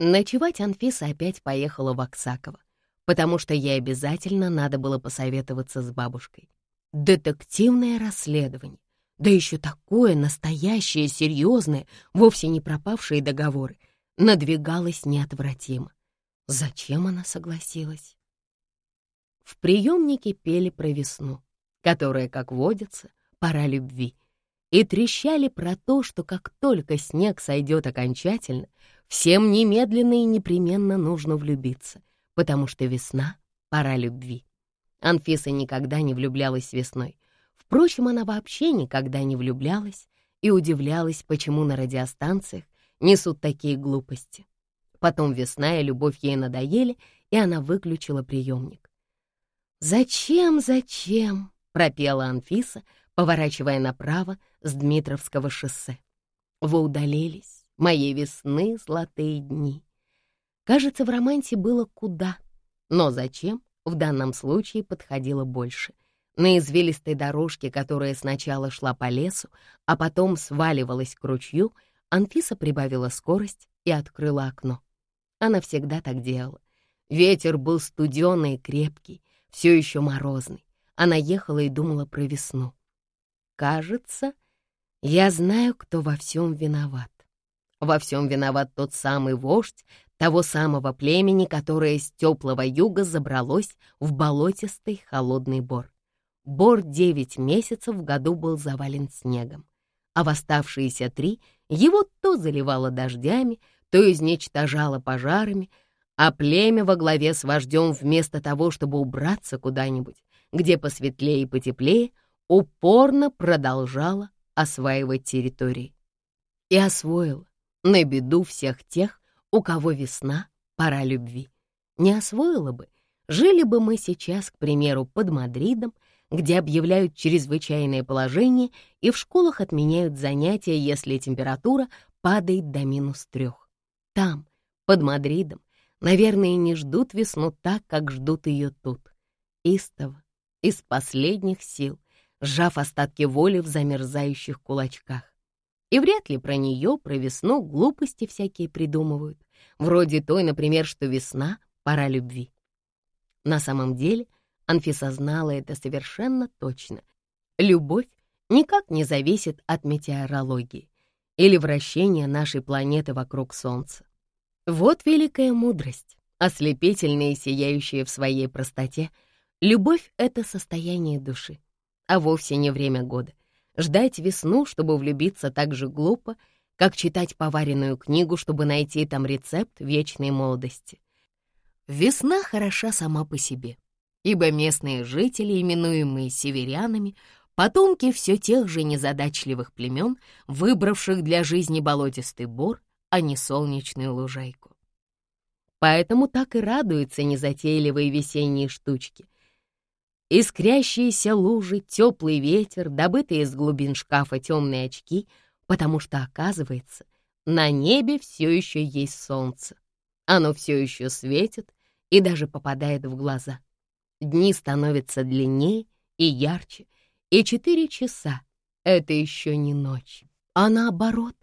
Ночевать Анфиса опять поехала в Оксаково, потому что ей обязательно надо было посоветоваться с бабушкой. Детективное расследование, да еще такое настоящее, серьезное, вовсе не пропавшие договоры, надвигалось неотвратимо. Зачем она согласилась? В приемнике пели про весну, которая, как водится, пора любви, и трещали про то, что как только снег сойдет окончательно, всем немедленно и непременно нужно влюбиться, потому что весна — пора любви. Анфиса никогда не влюблялась весной. Впрочем, она вообще никогда не влюблялась и удивлялась, почему на радиостанциях несут такие глупости. Потом весна и любовь ей надоели, и она выключила приемник. «Зачем, зачем?» — пропела Анфиса, поворачивая направо с Дмитровского шоссе. «Вы удалились, моей весны золотые дни». Кажется, в романсе было куда, но зачем в данном случае подходило больше. На извилистой дорожке, которая сначала шла по лесу, а потом сваливалась к ручью, Анфиса прибавила скорость и открыла окно. Она всегда так делала. Ветер был студеный и крепкий, все еще морозный. Она ехала и думала про весну. Кажется, я знаю, кто во всем виноват. Во всем виноват тот самый вождь того самого племени, которое с теплого юга забралось в болотистый холодный бор. Бор девять месяцев в году был завален снегом, а в оставшиеся три его то заливало дождями, то изничтожало пожарами, а племя во главе с вождем вместо того, чтобы убраться куда-нибудь, где посветлее и потеплее, упорно продолжало осваивать территории. И освоило, на беду всех тех, у кого весна, пора любви. Не освоила бы, жили бы мы сейчас, к примеру, под Мадридом, где объявляют чрезвычайное положение и в школах отменяют занятия, если температура падает до минус трех. Там, под Мадридом, наверное, не ждут весну так, как ждут ее тут. Истово, из последних сил, сжав остатки воли в замерзающих кулачках. И вряд ли про нее, про весну, глупости всякие придумывают. Вроде той, например, что весна — пора любви. На самом деле Анфиса знала это совершенно точно. Любовь никак не зависит от метеорологии или вращения нашей планеты вокруг Солнца. Вот великая мудрость, ослепительная и сияющая в своей простоте. Любовь — это состояние души, а вовсе не время года. Ждать весну, чтобы влюбиться так же глупо, как читать поваренную книгу, чтобы найти там рецепт вечной молодости. Весна хороша сама по себе, ибо местные жители, именуемые северянами, потомки все тех же незадачливых племен, выбравших для жизни болотистый бор, а не солнечную лужайку. Поэтому так и радуются незатейливые весенние штучки. Искрящиеся лужи, теплый ветер, добытые из глубин шкафа темные очки, потому что, оказывается, на небе все еще есть солнце. Оно все еще светит и даже попадает в глаза. Дни становятся длиннее и ярче, и четыре часа — это еще не ночь, а наоборот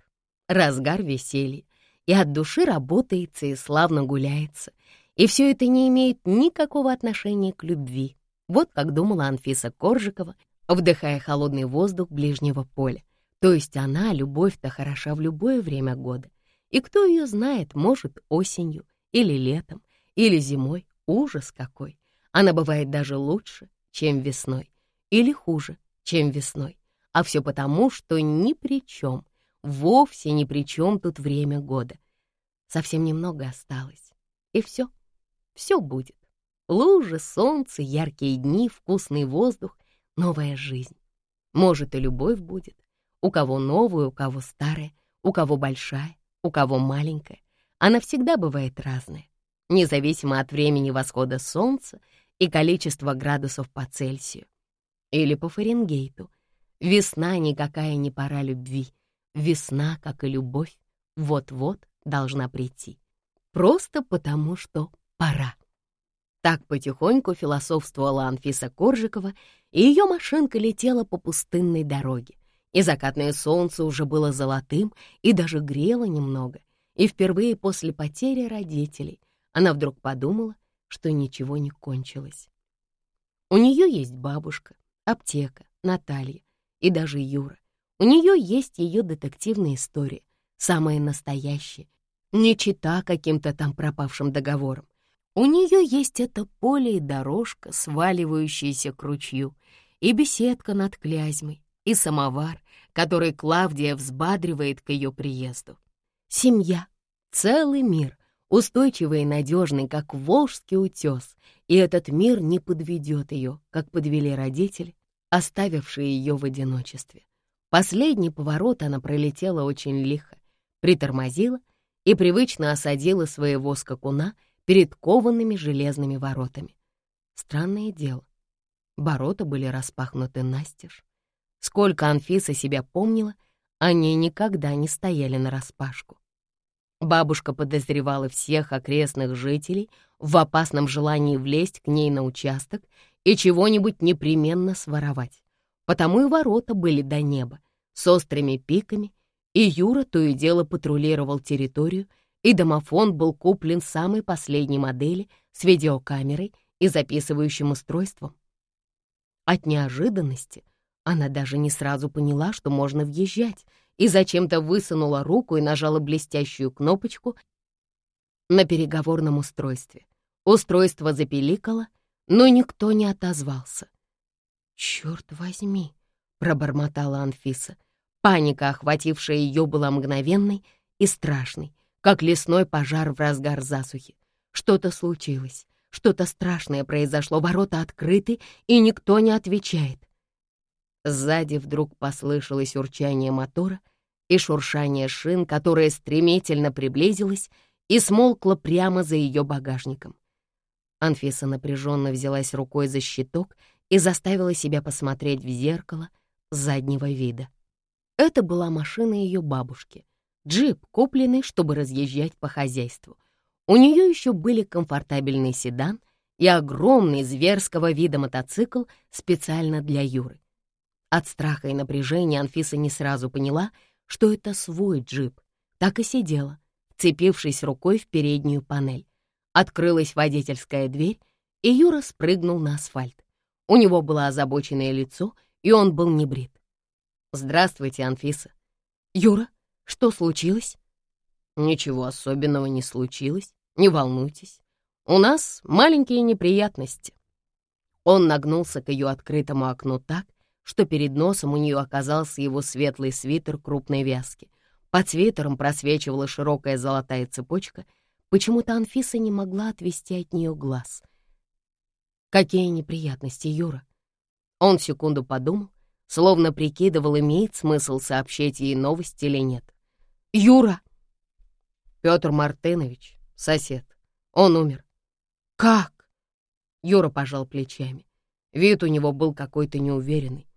разгар веселья, и от души работается и славно гуляется. И все это не имеет никакого отношения к любви. Вот как думала Анфиса Коржикова, вдыхая холодный воздух ближнего поля. То есть она, любовь-то хороша в любое время года. И кто ее знает, может, осенью или летом, или зимой. Ужас какой! Она бывает даже лучше, чем весной, или хуже, чем весной. А все потому, что ни при чем — Вовсе ни при чем тут время года. Совсем немного осталось. И все, все будет. Лужи, солнце, яркие дни, вкусный воздух, новая жизнь. Может, и любовь будет. У кого новая, у кого старая, у кого большая, у кого маленькая. Она всегда бывает разная, независимо от времени восхода солнца и количества градусов по Цельсию. Или по Фаренгейту. Весна никакая не пора любви — Весна, как и любовь, вот-вот должна прийти. Просто потому, что пора. Так потихоньку философствовала Анфиса Коржикова, и ее машинка летела по пустынной дороге. И закатное солнце уже было золотым и даже грело немного. и впервые после потери родителей она вдруг подумала, что ничего не кончилось. У нее есть бабушка, аптека, Наталья и даже Юра. У нее есть ее детективная история, самая настоящая, не чита каким-то там пропавшим договором. У нее есть это поле и дорожка, сваливающаяся к ручью, и беседка над Клязьмой, и самовар, который Клавдия взбадривает к ее приезду. Семья, целый мир, устойчивый и надежный, как волжский утес, и этот мир не подведет ее, как подвели родители, оставившие ее в одиночестве. Последний поворот она пролетела очень лихо, притормозила и привычно осадила своего скакуна перед коваными железными воротами. Странное дело, ворота были распахнуты настежь. Сколько Анфиса себя помнила, они никогда не стояли нараспашку. Бабушка подозревала всех окрестных жителей в опасном желании влезть к ней на участок и чего-нибудь непременно своровать. Потому и ворота были до неба, с острыми пиками, и Юра то и дело патрулировал территорию, и домофон был куплен самой последней модели с видеокамерой и записывающим устройством. От неожиданности она даже не сразу поняла, что можно въезжать, и зачем-то высунула руку и нажала блестящую кнопочку на переговорном устройстве. Устройство запеликало, но никто не отозвался. «Черт возьми!» — пробормотала Анфиса. Паника, охватившая ее, была мгновенной и страшной, как лесной пожар в разгар засухи. Что-то случилось, что-то страшное произошло, ворота открыты, и никто не отвечает. Сзади вдруг послышалось урчание мотора и шуршание шин, которое стремительно приблизилось и смолкло прямо за ее багажником. Анфиса напряженно взялась рукой за щиток и заставила себя посмотреть в зеркало заднего вида. Это была машина ее бабушки, джип, купленный, чтобы разъезжать по хозяйству. У нее еще были комфортабельный седан и огромный зверского вида мотоцикл специально для Юры. От страха и напряжения Анфиса не сразу поняла, что это свой джип. Так и сидела, вцепившись рукой в переднюю панель. Открылась водительская дверь, и Юра спрыгнул на асфальт. У него было озабоченное лицо, и он был не брит. «Здравствуйте, Анфиса». «Юра, что случилось?» «Ничего особенного не случилось, не волнуйтесь. У нас маленькие неприятности». Он нагнулся к ее открытому окну так, что перед носом у нее оказался его светлый свитер крупной вязки. Под свитером просвечивала широкая золотая цепочка. Почему-то Анфиса не могла отвести от нее глаз. «Какие неприятности, Юра?» Он секунду подумал, словно прикидывал, имеет смысл сообщить ей новость или нет. «Юра!» Петр Мартынович, сосед. Он умер. «Как?» Юра пожал плечами. Вид у него был какой-то неуверенный.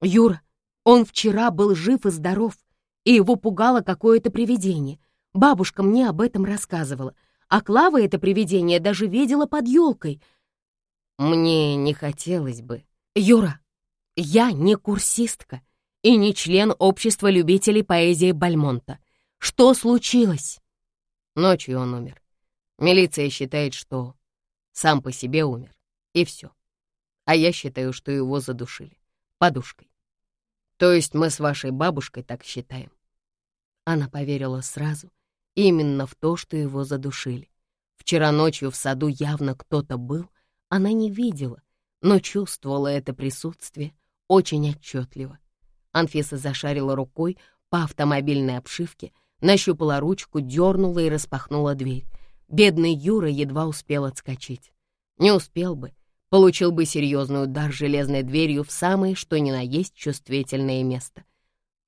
Юра, он вчера был жив и здоров, и его пугало какое-то привидение. Бабушка мне об этом рассказывала, а Клава это привидение даже видела под елкой. Мне не хотелось бы. Юра, я не курсистка и не член общества любителей поэзии Бальмонта. Что случилось? Ночью он умер. Милиция считает, что сам по себе умер, и все. А я считаю, что его задушили подушкой. То есть мы с вашей бабушкой так считаем. Она поверила сразу, именно в то, что его задушили. Вчера ночью в саду явно кто-то был, она не видела, но чувствовала это присутствие очень отчетливо. Анфиса зашарила рукой по автомобильной обшивке, нащупала ручку, дернула и распахнула дверь. Бедный Юра едва успел отскочить. Не успел бы, получил бы серьезный удар железной дверью в самое что ни на есть чувствительное место.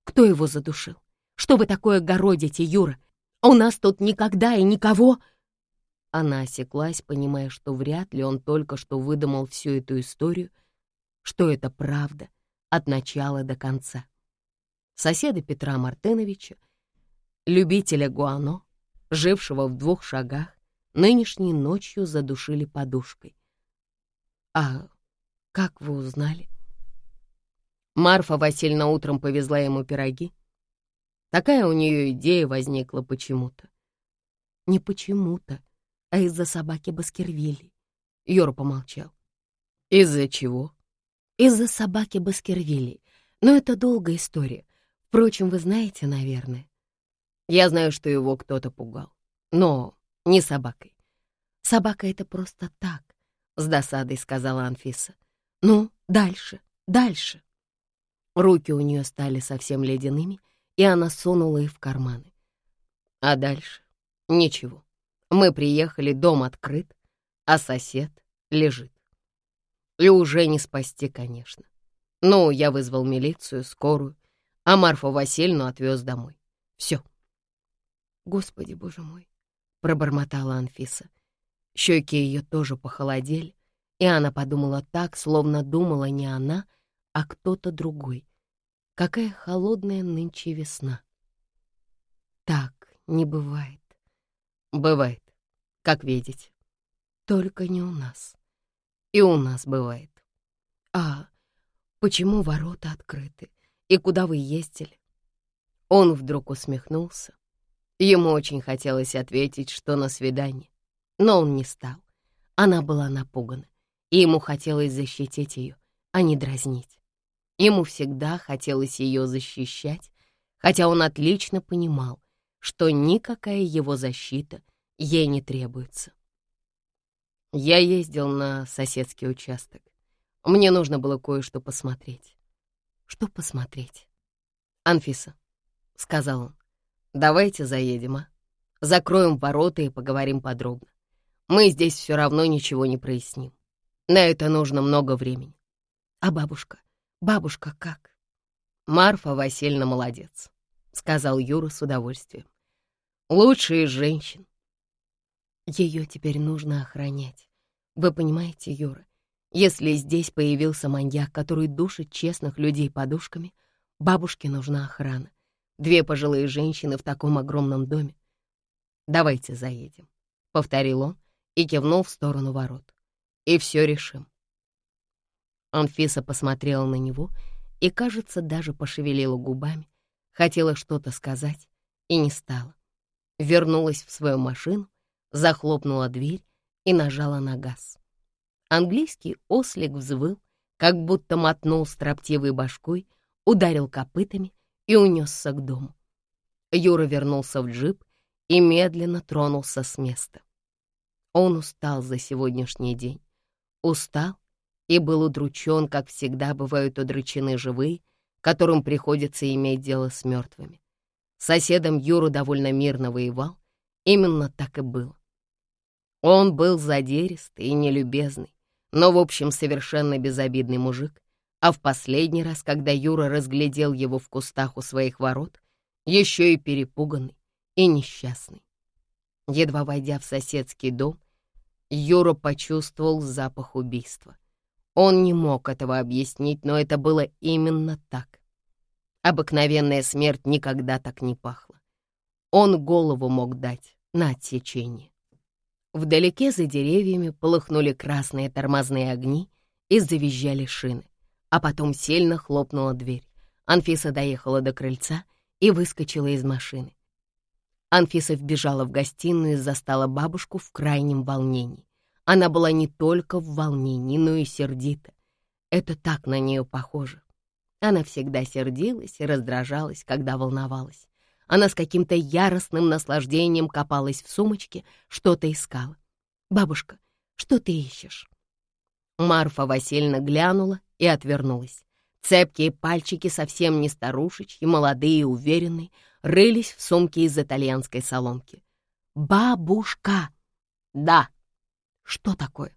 Кто его задушил? Что вы такое городите, Юра? У нас тут никогда и никого...» Она осеклась, понимая, что вряд ли он только что выдумал всю эту историю, что это правда от начала до конца. Соседа Петра Мартыновича, любителя гуано, жившего в двух шагах, нынешней ночью задушили подушкой. «А как вы узнали?» Марфа Васильевна утром повезла ему пироги. Такая у нее идея возникла почему-то. Не почему-то, а из-за собаки Баскервилли. Юра помолчал. Из-за чего? Из-за собаки Баскервилли. Но это долгая история. Впрочем, вы знаете, наверное. Я знаю, что его кто-то пугал. Но не собакой. Собака — это просто так, — с досадой сказала Анфиса. Ну, дальше, дальше. Руки у нее стали совсем ледяными, и она сунула их в карманы. А дальше? Ничего. Мы приехали, дом открыт, а сосед лежит. И уже не спасти, конечно. Ну, я вызвал милицию, скорую, а Марфу Васильевну отвез домой. Все. Господи, боже мой, пробормотала Анфиса. Щеки ее тоже похолодели, и она подумала так, словно думала не она, а кто-то другой. Какая холодная нынче весна. Так не бывает. Бывает, как видите. Только не у нас. И у нас бывает. А почему ворота открыты? И куда вы ездили? Он вдруг усмехнулся. Ему очень хотелось ответить, что на свидание, но он не стал. Она была напугана, и ему хотелось защитить ее, а не дразнить. Ему всегда хотелось ее защищать, хотя он отлично понимал, что никакая его защита ей не требуется. Я ездил на соседский участок. Мне нужно было кое-что посмотреть. Что посмотреть? Анфиса, — сказал он, — давайте заедем, а? Закроем ворота и поговорим подробно. Мы здесь все равно ничего не проясним. На это нужно много времени. А бабушка? Бабушка как? Марфа Васильевна молодец, — сказал Юра с удовольствием. Лучшая из женщин. Ее теперь нужно охранять. Вы понимаете, Юра, если здесь появился маньяк, который душит честных людей подушками, бабушке нужна охрана. Две пожилые женщины в таком огромном доме. «Давайте заедем», — повторил он и кивнул в сторону ворот. «И все решим». Анфиса посмотрела на него и, кажется, даже пошевелила губами, хотела что-то сказать и не стала. Вернулась в свою машину захлопнула дверь и нажала на газ. Английский ослик взвыл, как будто мотнул строптивой башкой, ударил копытами и унесся к дому. Юра вернулся в джип и медленно тронулся с места. Он устал за сегодняшний день. Устал и был удручен, как всегда бывают удручены живые, которым приходится иметь дело с мертвыми. Соседом Юру довольно мирно воевал, именно так и было. Он был задиристый и нелюбезный, но, в общем, совершенно безобидный мужик, а в последний раз, когда Юра разглядел его в кустах у своих ворот, еще и перепуганный и несчастный. Едва войдя в соседский дом, Юра почувствовал запах убийства. Он не мог этого объяснить, но это было именно так. Обыкновенная смерть никогда так не пахла. Он голову мог дать на отсечение. Вдалеке за деревьями полыхнули красные тормозные огни и завизжали шины. А потом сильно хлопнула дверь. Анфиса доехала до крыльца и выскочила из машины. Анфиса вбежала в гостиную и застала бабушку в крайнем волнении. Она была не только в волнении, но и сердита. Это так на нее похоже. Она всегда сердилась и раздражалась, когда волновалась. Она с каким-то яростным наслаждением копалась в сумочке, что-то искала. «Бабушка, что ты ищешь?» Марфа Васильевна глянула и отвернулась. Цепкие пальчики, совсем не старушечьи, молодые и уверенные, рылись в сумке из итальянской соломки. «Бабушка!» «Да!» «Что такое?»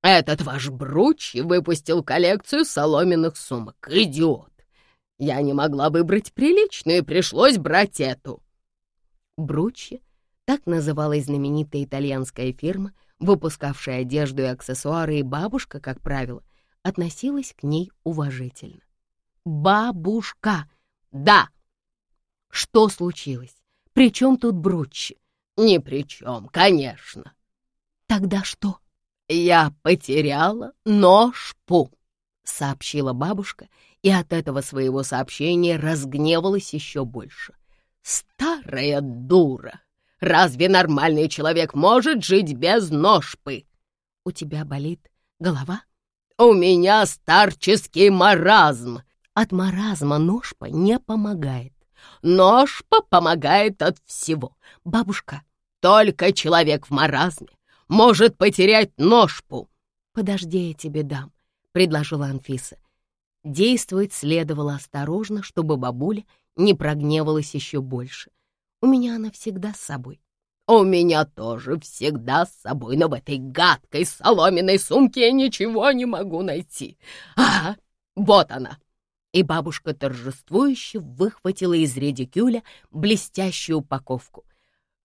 «Этот ваш Бруч выпустил коллекцию соломенных сумок. Идиот! Я не могла выбрать приличную, пришлось брать эту. Бруччи, так называлась знаменитая итальянская фирма, выпускавшая одежду и аксессуары, и бабушка, как правило, относилась к ней уважительно. «Бабушка! Да!» «Что случилось? При чем тут Бруччи?» «Ни при чем, конечно». «Тогда что?» «Я потеряла ножпу», — сообщила бабушка и от этого своего сообщения разгневалась еще больше. «Старая дура! Разве нормальный человек может жить без ножпы? У тебя болит голова? У меня старческий маразм. От маразма ножпа не помогает. Ножпа помогает от всего. Бабушка, только человек в маразме может потерять ножпу. Подожди, я тебе дам, предложила Анфиса. Действовать следовало осторожно, чтобы бабуля не прогневалась еще больше. У меня она всегда с собой. У меня тоже всегда с собой, но в этой гадкой соломенной сумке я ничего не могу найти. А, вот она. И бабушка торжествующе выхватила из редикюля блестящую упаковку.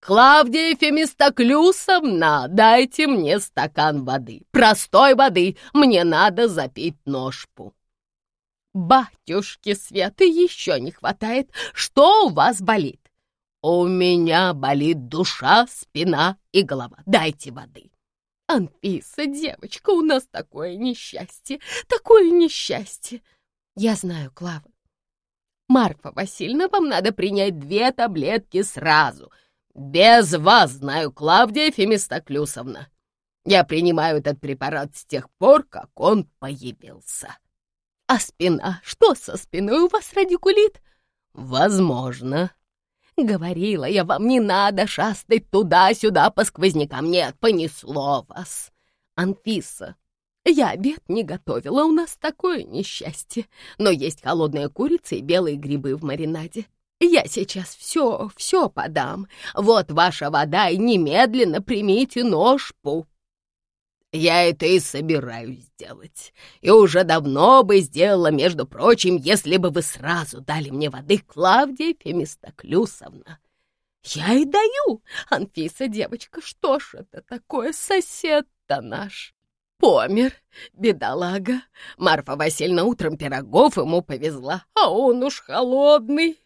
«Клавдия Фемистоклюсовна, дайте мне стакан воды, простой воды, мне надо запить ножпу». «Батюшки Светы еще не хватает, что у вас болит?» «У меня болит душа, спина и голова, дайте воды». «Анфиса, девочка, у нас такое несчастье, такое несчастье!» «Я знаю, Клава». «Марфа Васильевна, вам надо принять две таблетки сразу», «Без вас знаю, Клавдия Фемистоклюсовна. Я принимаю этот препарат с тех пор, как он появился». «А спина? Что со спиной? У вас радикулит?» «Возможно». «Говорила я вам, не надо шастать туда-сюда по сквознякам. Нет, понесло вас. Анфиса, я обед не готовила, у нас такое несчастье. Но есть холодная курица и белые грибы в маринаде. Я сейчас все, все подам. Вот ваша вода, и немедленно примите ножпу. Я это и собираюсь сделать. И уже давно бы сделала, между прочим, если бы вы сразу дали мне воды, Клавдия Фемистоклюсовна. Я и даю, Анфиса, девочка, что ж это такое, сосед-то наш? Помер, бедолага. Марфа Васильевна утром пирогов ему повезла, а он уж холодный.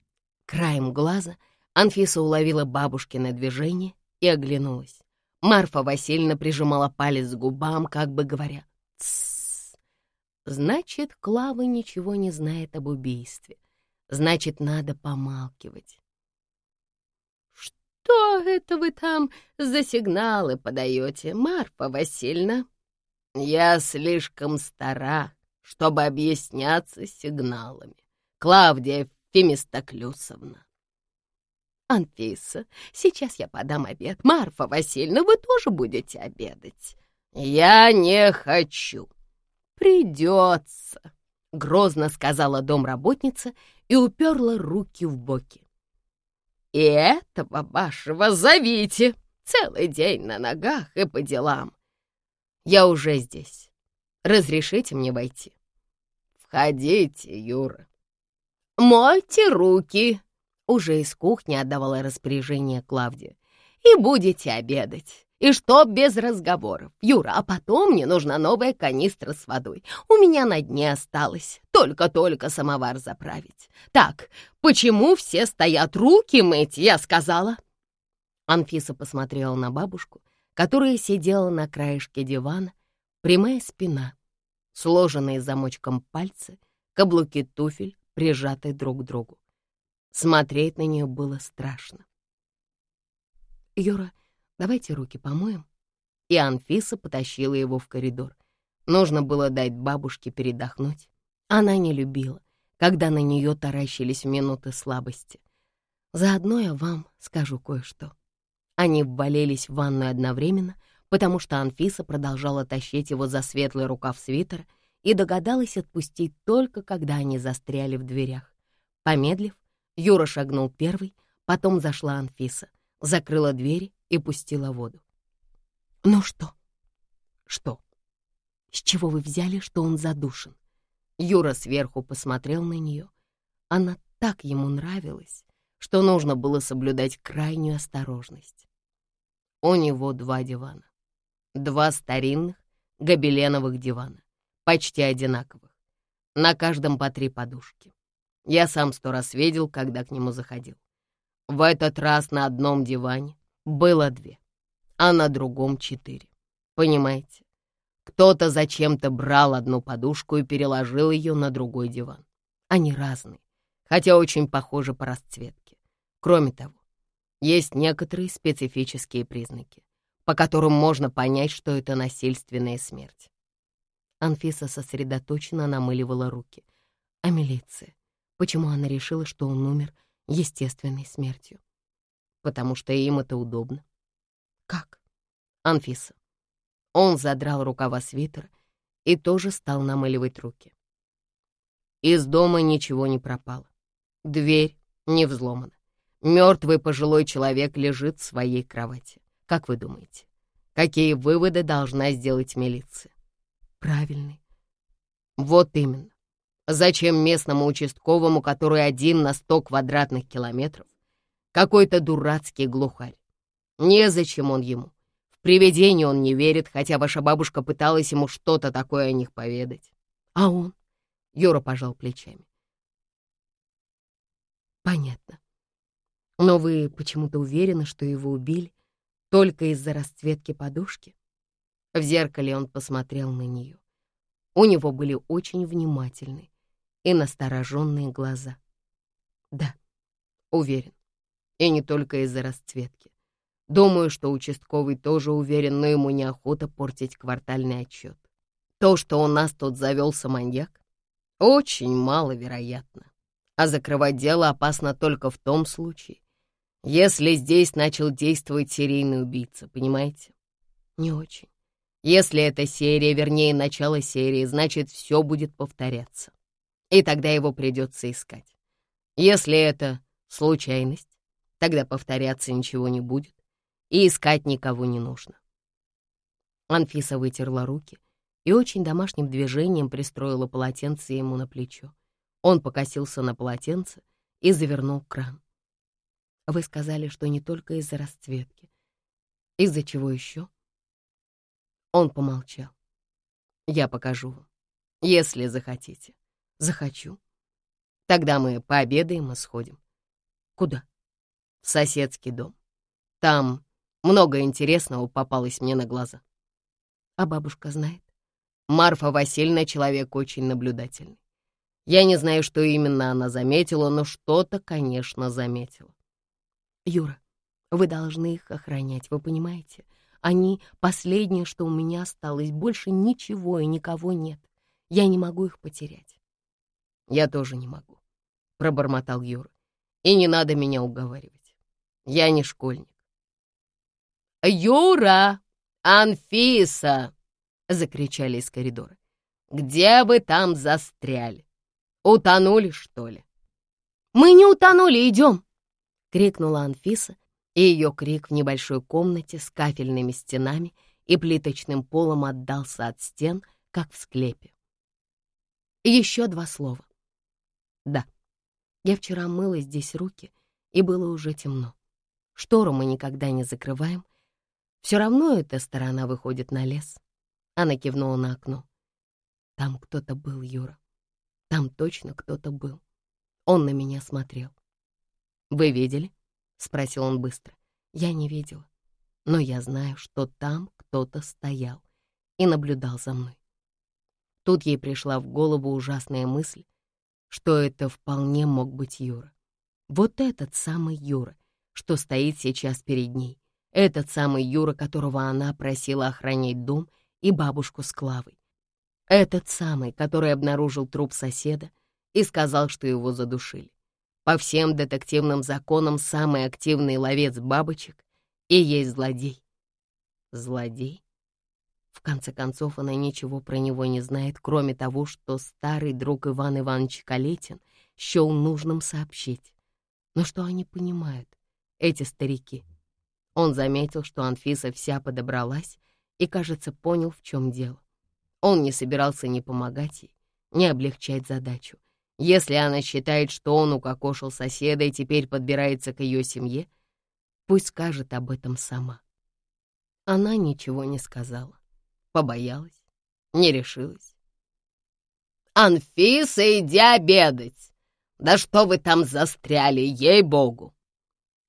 Краем глаза Анфиса уловила бабушкино движение и оглянулась. Марфа Васильевна прижимала палец к губам, как бы говоря «Тссс». Значит, Клава ничего не знает об убийстве. Значит, надо помалкивать. «Что это вы там за сигналы подаете, Марфа Васильевна?» «Я слишком стара, чтобы объясняться сигналами. Клавдия Фемистоклюсовна. Анфиса, сейчас я подам обед. Марфа Васильевна, вы тоже будете обедать? Я не хочу. Придется, грозно сказала домработница и уперла руки в боки. И этого вашего зовите. Целый день на ногах и по делам. Я уже здесь. Разрешите мне войти? Входите, Юра. «Мойте руки!» — уже из кухни отдавала распоряжение Клавдия. «И будете обедать. И что без разговоров. Юра, а потом мне нужна новая канистра с водой. У меня на дне осталось. Только-только самовар заправить. Так, почему все стоят руки мыть, я сказала?» Анфиса посмотрела на бабушку, которая сидела на краешке дивана, прямая спина, сложенные замочком пальцы, каблуки туфель, прижатые друг к другу. Смотреть на нее было страшно. «Юра, давайте руки помоем». И Анфиса потащила его в коридор. Нужно было дать бабушке передохнуть. Она не любила, когда на нее таращились минуты слабости. Заодно я вам скажу кое-что. Они ввалились в ванную одновременно, потому что Анфиса продолжала тащить его за светлый рукав свитера и догадалась отпустить только, когда они застряли в дверях. Помедлив, Юра шагнул первый, потом зашла Анфиса, закрыла двери и пустила воду. «Ну что?» «Что?» «С чего вы взяли, что он задушен?» Юра сверху посмотрел на нее. Она так ему нравилась, что нужно было соблюдать крайнюю осторожность. У него два дивана. Два старинных гобеленовых дивана почти одинаковых. На каждом по три подушки. Я сам сто раз видел, когда к нему заходил. В этот раз на одном диване было две, а на другом четыре. Понимаете? Кто-то зачем-то брал одну подушку и переложил ее на другой диван. Они разные, хотя очень похожи по расцветке. Кроме того, есть некоторые специфические признаки, по которым можно понять, что это насильственная смерть. Анфиса сосредоточенно намыливала руки. А милиция? Почему она решила, что он умер естественной смертью? Потому что им это удобно. Как? Анфиса. Он задрал рукава свитера и тоже стал намыливать руки. Из дома ничего не пропало. Дверь не взломана. Мертвый пожилой человек лежит в своей кровати. Как вы думаете, какие выводы должна сделать милиция? Правильный. Вот именно. Зачем местному участковому, который один на сто квадратных километров, какой-то дурацкий глухарь? Незачем он ему. В привидения он не верит, хотя ваша бабушка пыталась ему что-то такое о них поведать. А он? Юра пожал плечами. Понятно. Но вы почему-то уверены, что его убили только из-за расцветки подушки? В зеркале он посмотрел на нее. У него были очень внимательные и настороженные глаза. Да, уверен. И не только из-за расцветки. Думаю, что участковый тоже уверен, но ему неохота портить квартальный отчет. То, что у нас тут завелся маньяк, очень маловероятно. А закрывать дело опасно только в том случае, если здесь начал действовать серийный убийца, понимаете? Не очень. Если это серия, вернее, начало серии, значит, все будет повторяться. И тогда его придется искать. Если это случайность, тогда повторяться ничего не будет, и искать никого не нужно. Анфиса вытерла руки и очень домашним движением пристроила полотенце ему на плечо. Он покосился на полотенце и завернул кран. Вы сказали, что не только из-за расцветки. Из-за чего еще? Он помолчал. Я покажу вам, если захотите. Захочу. Тогда мы пообедаем и сходим. Куда? В соседский дом. Там много интересного попалось мне на глаза. А бабушка знает? Марфа Васильевна человек очень наблюдательный. Я не знаю, что именно она заметила, но что-то, конечно, заметила. Юра, вы должны их охранять, вы понимаете? Они — последнее, что у меня осталось. Больше ничего и никого нет. Я не могу их потерять. Я тоже не могу, — пробормотал Юра. И не надо меня уговаривать. Я не школьник. «Юра! Анфиса!» — закричали из коридора. «Где вы там застряли? Утонули, что ли?» «Мы не утонули, идем!» крикнула Анфиса, и ее крик в небольшой комнате с кафельными стенами и плиточным полом отдался от стен, как в склепе. Еще два слова. Да, я вчера мыла здесь руки, и было уже темно. Штору мы никогда не закрываем. Все равно эта сторона выходит на лес. Она кивнула на окно. Там кто-то был, Юра. Там точно кто-то был. Он на меня смотрел. «Вы видели?» — спросил он быстро. «Я не видела, но я знаю, что там кто-то стоял и наблюдал за мной». Тут ей пришла в голову ужасная мысль, что это вполне мог быть Юра. Вот этот самый Юра, что стоит сейчас перед ней. Этот самый Юра, которого она просила охранять дом и бабушку с Клавой. Этот самый, который обнаружил труп соседа и сказал, что его задушили. По всем детективным законам самый активный ловец бабочек и есть злодей. Злодей? В конце концов, она ничего про него не знает, кроме того, что старый друг Иван Иванович Калетин счел нужным сообщить. Но что они понимают, эти старики? Он заметил, что Анфиса вся подобралась и, кажется, понял, в чем дело. Он не собирался ни помогать ей, ни облегчать задачу. Если она считает, что он укокошил соседа и теперь подбирается к ее семье, пусть скажет об этом сама. Она ничего не сказала, побоялась, не решилась. «Анфиса, иди обедать! Да что вы там застряли, ей-богу!»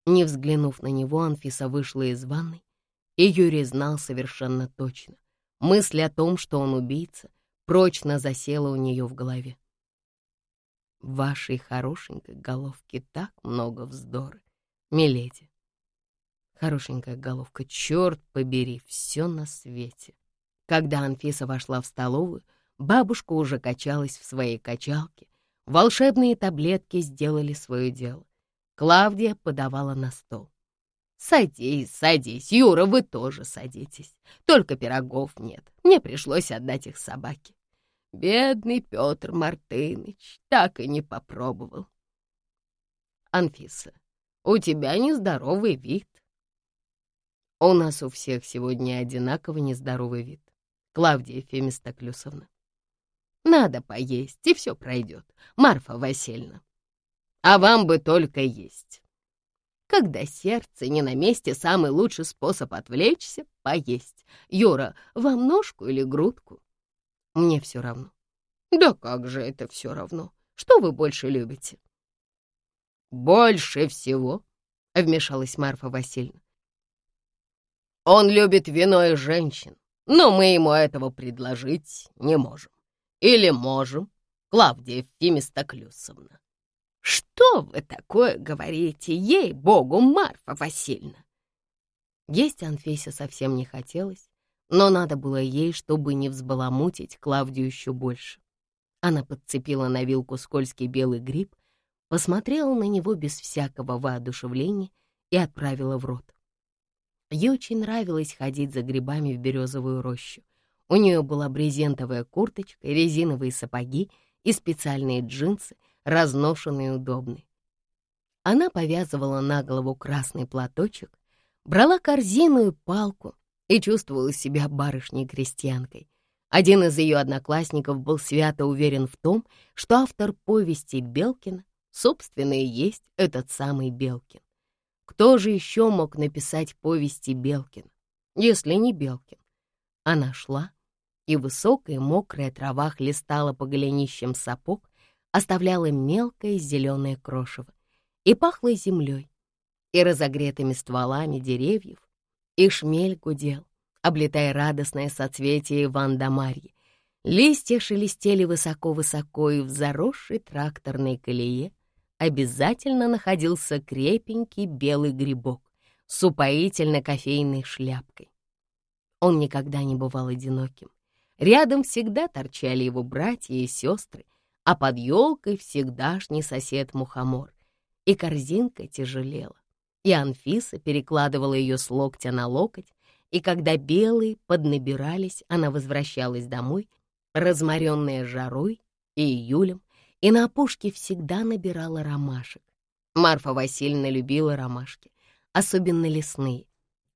Не взглянув на него, Анфиса вышла из ванной, и Юрий знал совершенно точно. Мысль о том, что он убийца, прочно засела у нее в голове. Вашей хорошенькой головке так много вздора, миледи. Хорошенькая головка, черт побери, все на свете. Когда Анфиса вошла в столовую, бабушка уже качалась в своей качалке. Волшебные таблетки сделали свое дело. Клавдия подавала на стол. «Садись, садись, Юра, вы тоже садитесь. Только пирогов нет, мне пришлось отдать их собаке. Бедный Петр Мартыныч так и не попробовал. Анфиса, у тебя нездоровый вид. У нас у всех сегодня одинаково нездоровый вид. Клавдия Фемистоклюсовна. Надо поесть, и все пройдет, Марфа Васильевна. А вам бы только есть. Когда сердце не на месте, самый лучший способ отвлечься — поесть. Юра, вам ножку или грудку? Мне все равно. Да как же это все равно? Что вы больше любите? Больше всего, — вмешалась Марфа Васильевна. Он любит вино и женщин, но мы ему этого предложить не можем. Или можем, Клавдия Фемистоклюсовна. Что вы такое говорите, ей-богу, Марфа Васильевна? Есть Анфисе совсем не хотелось, но надо было ей, чтобы не взбаламутить Клавдию еще больше. Она подцепила на вилку скользкий белый гриб, посмотрела на него без всякого воодушевления и отправила в рот. Ей очень нравилось ходить за грибами в березовую рощу. У нее была брезентовая курточка, резиновые сапоги и специальные джинсы, разношенные и удобные. Она повязывала на голову красный платочек, брала корзину и палку, и чувствовала себя барышней-крестьянкой. Один из ее одноклассников был свято уверен в том, что автор повести Белкина, собственно, и есть этот самый Белкин. Кто же еще мог написать повести Белкина, если не Белкин? Она шла, и высокая мокрая трава хлестала по голенищам сапог, оставляла мелкое зеленое крошево, и пахло землей, и разогретыми стволами деревьев, и шмель гудел, облетая радостное соцветие Ванда-Марьи. Листья шелестели высоко-высоко, и в заросшей тракторной колее обязательно находился крепенький белый грибок с упоительно-кофейной шляпкой. Он никогда не бывал одиноким. Рядом всегда торчали его братья и сестры, а под елкой всегдашний сосед-мухомор. И корзинка тяжелела и Анфиса перекладывала ее с локтя на локоть, и когда белые поднабирались, она возвращалась домой, разморенная жарой и июлем, и на опушке всегда набирала ромашек. Марфа Васильевна любила ромашки, особенно лесные.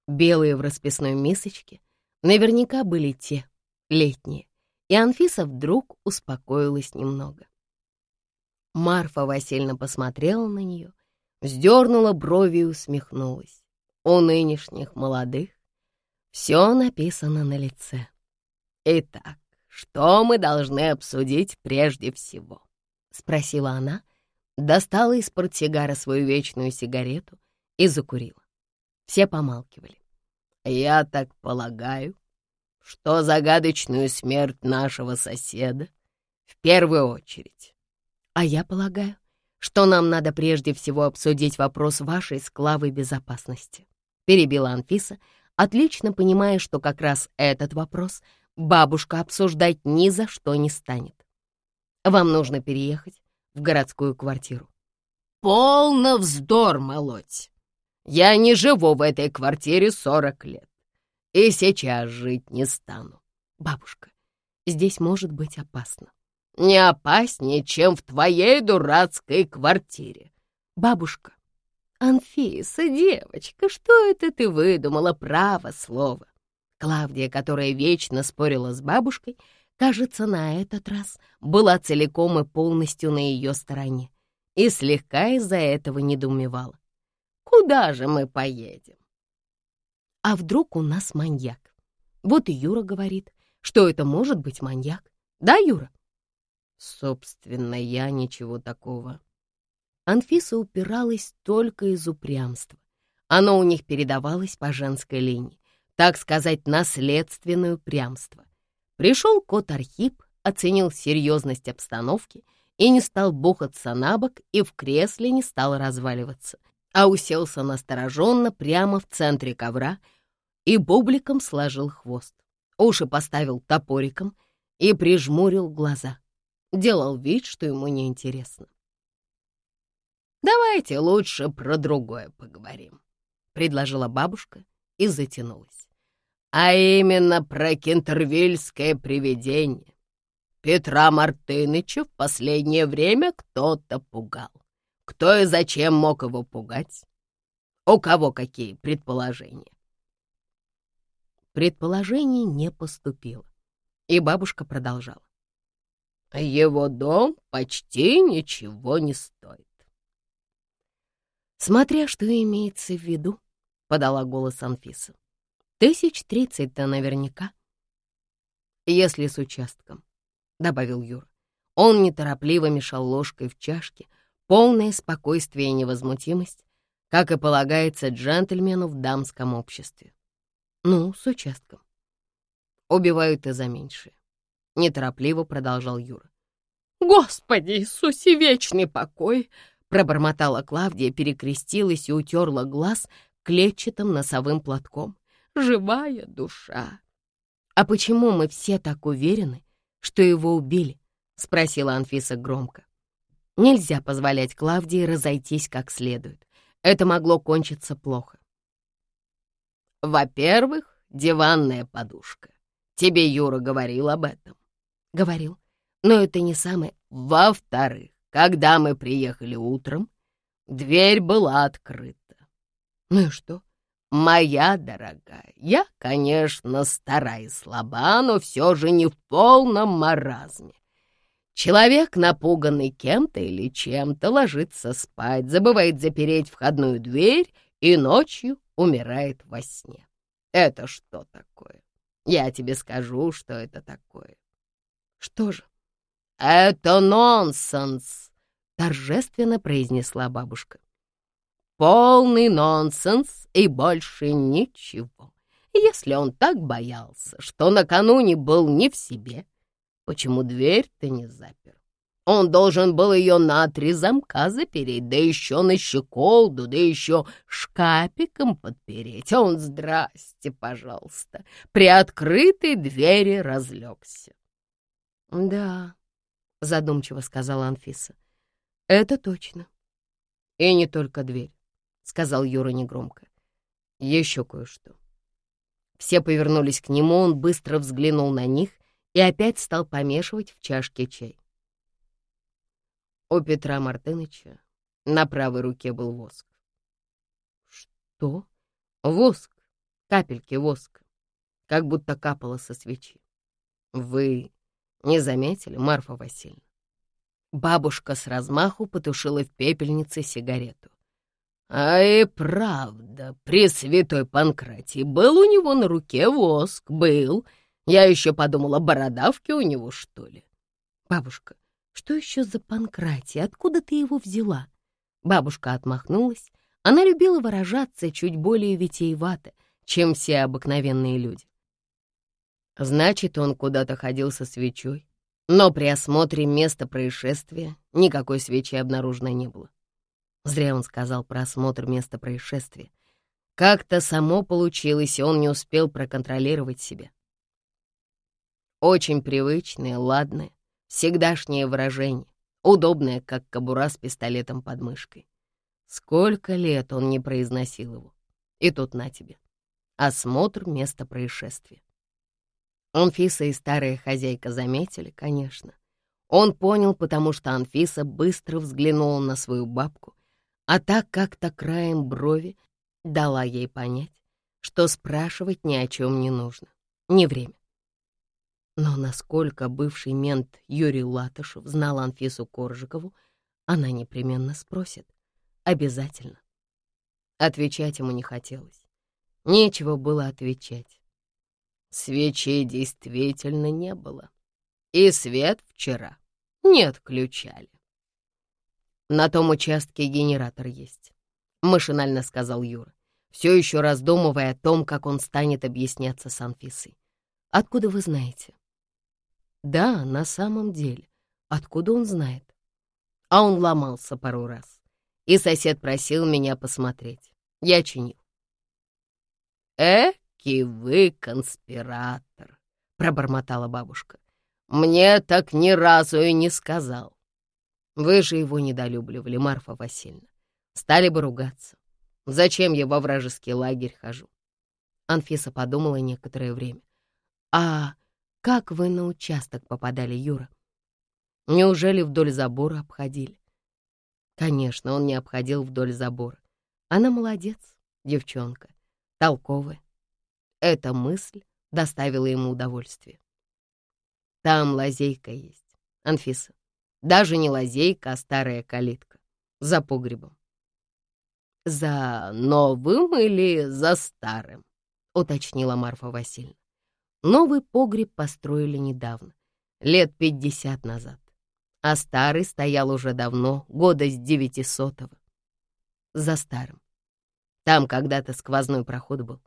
Белые в расписной мисочке наверняка были те, летние, и Анфиса вдруг успокоилась немного. Марфа Васильевна посмотрела на нее Вздернула брови и усмехнулась. У нынешних молодых все написано на лице. Итак, что мы должны обсудить прежде всего? Спросила она, достала из портсигара свою вечную сигарету и закурила. Все помалкивали. Я так полагаю, что загадочную смерть нашего соседа в первую очередь. А я полагаю, что нам надо прежде всего обсудить вопрос вашей склавой безопасности», — перебила Анфиса, отлично понимая, что как раз этот вопрос бабушка обсуждать ни за что не станет. «Вам нужно переехать в городскую квартиру». «Полно вздор молоть! Я не живу в этой квартире сорок лет и сейчас жить не стану. Бабушка, здесь может быть опасно не опаснее, чем в твоей дурацкой квартире. Бабушка, Анфиса, девочка, что это ты выдумала, право слово? Клавдия, которая вечно спорила с бабушкой, кажется, на этот раз была целиком и полностью на ее стороне и слегка из-за этого недоумевала. Куда же мы поедем? А вдруг у нас маньяк? Вот и Юра говорит, что это может быть маньяк. Да, Юра? Собственно, я ничего такого. Анфиса упиралась только из упрямства. Оно у них передавалось по женской линии, так сказать, наследственное упрямство. Пришел кот Архип, оценил серьезность обстановки и не стал бухаться на бок и в кресле не стал разваливаться. а уселся настороженно прямо в центре ковра и бубликом сложил хвост. Уши поставил топориком и прижмурил глаза. Делал вид, что ему неинтересно. «Давайте лучше про другое поговорим», — предложила бабушка и затянулась. «А именно про кентервильское привидение. Петра Мартыныча в последнее время кто-то пугал. Кто и зачем мог его пугать? У кого какие предположения?» Предположение не поступило, и бабушка продолжала. «Его дом почти ничего не стоит. «Смотря что имеется в виду», — подала голос Анфиса. «Тысяч тридцать-то наверняка». «Если с участком», — добавил Юра. Он неторопливо мешал ложкой в чашке, полное спокойствие и невозмутимость, как и полагается джентльмену в дамском обществе. «Ну, с участком». «Убивают и за меньшее», — неторопливо продолжал Юра. «Господи Иисусе, вечный покой!» Пробормотала Клавдия, перекрестилась и утерла глаз клетчатым носовым платком. «Живая душа!» «А почему мы все так уверены, что его убили?» — спросила Анфиса громко. Нельзя позволять Клавдии разойтись как следует. Это могло кончиться плохо. «Во-первых, диванная подушка. Тебе Юра говорил об этом?» «Говорил. Но это не самое...» «Во-вторых, когда мы приехали утром, дверь была открыта. Ну и что? Моя дорогая, я, конечно, стара и слаба, но все же не в полном маразме. Человек, напуганный кем-то или чем-то, ложится спать, забывает запереть входную дверь и ночью умирает во сне. Это что такое? Я тебе скажу, что это такое. Что же? «Это нонсенс!» — торжественно произнесла бабушка. «Полный нонсенс и больше ничего. Если он так боялся, что накануне был не в себе, почему дверь-то не запер? Он должен был ее на три замка запереть, да еще на щеколду, да еще шкапиком подпереть. Он, здрасте, пожалуйста, при открытой двери разлегся. Да, — задумчиво сказала Анфиса. «Это точно». «И не только дверь», — сказал Юра негромко. «Еще кое-что». Все повернулись к нему, он быстро взглянул на них и опять стал помешивать в чашке чай. У Петра Мартыныча на правой руке был воск. «Что?» «Воск, капельки воска, как будто капало со свечи. Вы не заметили, Марфа Васильевна? Бабушка с размаху потушила в пепельнице сигарету. А и правда, Пресвятой Панкратий, был у него на руке воск, был. Я еще подумала, бородавки у него, что ли? Бабушка, что еще за Панкратий? Откуда ты его взяла? Бабушка отмахнулась. Она любила выражаться чуть более витиевато, чем все обыкновенные люди. Значит, он куда-то ходил со свечой, но при осмотре места происшествия никакой свечи обнаружено не было. Зря он сказал про осмотр места происшествия. Как-то само получилось, и он не успел проконтролировать себя. Очень привычное, ладное, всегдашнее выражение, удобное, как кобура с пистолетом под мышкой. Сколько лет он не произносил его. И тут на тебе. Осмотр места происшествия. Анфиса и старая хозяйка заметили, конечно. Он понял, потому что Анфиса быстро взглянула на свою бабку, а так как-то краем брови дала ей понять, что спрашивать ни о чем не нужно, не время. Но насколько бывший мент Юрий Латышев знал Анфису Коржикову, она непременно спросит. Обязательно. Отвечать ему не хотелось. Нечего было отвечать. Свечей действительно не было. И свет вчера не отключали. На том участке генератор есть, — машинально сказал Юра, все еще раздумывая о том, как он станет объясняться с Анфисой. Откуда вы знаете? Да, на самом деле. Откуда он знает? А он ломался пару раз. и сосед просил меня посмотреть. Я чинил. «Эки вы конспиратор», — пробормотала бабушка. «Мне так ни разу и не сказал». Вы же его недолюбливали, Марфа Васильевна. Стали бы ругаться. Зачем я во вражеский лагерь хожу? Анфиса подумала некоторое время. А как вы на участок попадали, Юра? Неужели вдоль забора обходили? Конечно, он не обходил вдоль забора. Она молодец, девчонка, толковая. Эта мысль доставила ему удовольствие. Там лазейка есть. Анфиса, даже не лазейка, а старая калитка. За погребом. «За новым или за старым?» — уточнила Марфа Васильевна. Новый погреб построили недавно, лет пятьдесят назад, а старый стоял уже давно, года с девятисотого. За старым. Там когда-то сквозной проход был,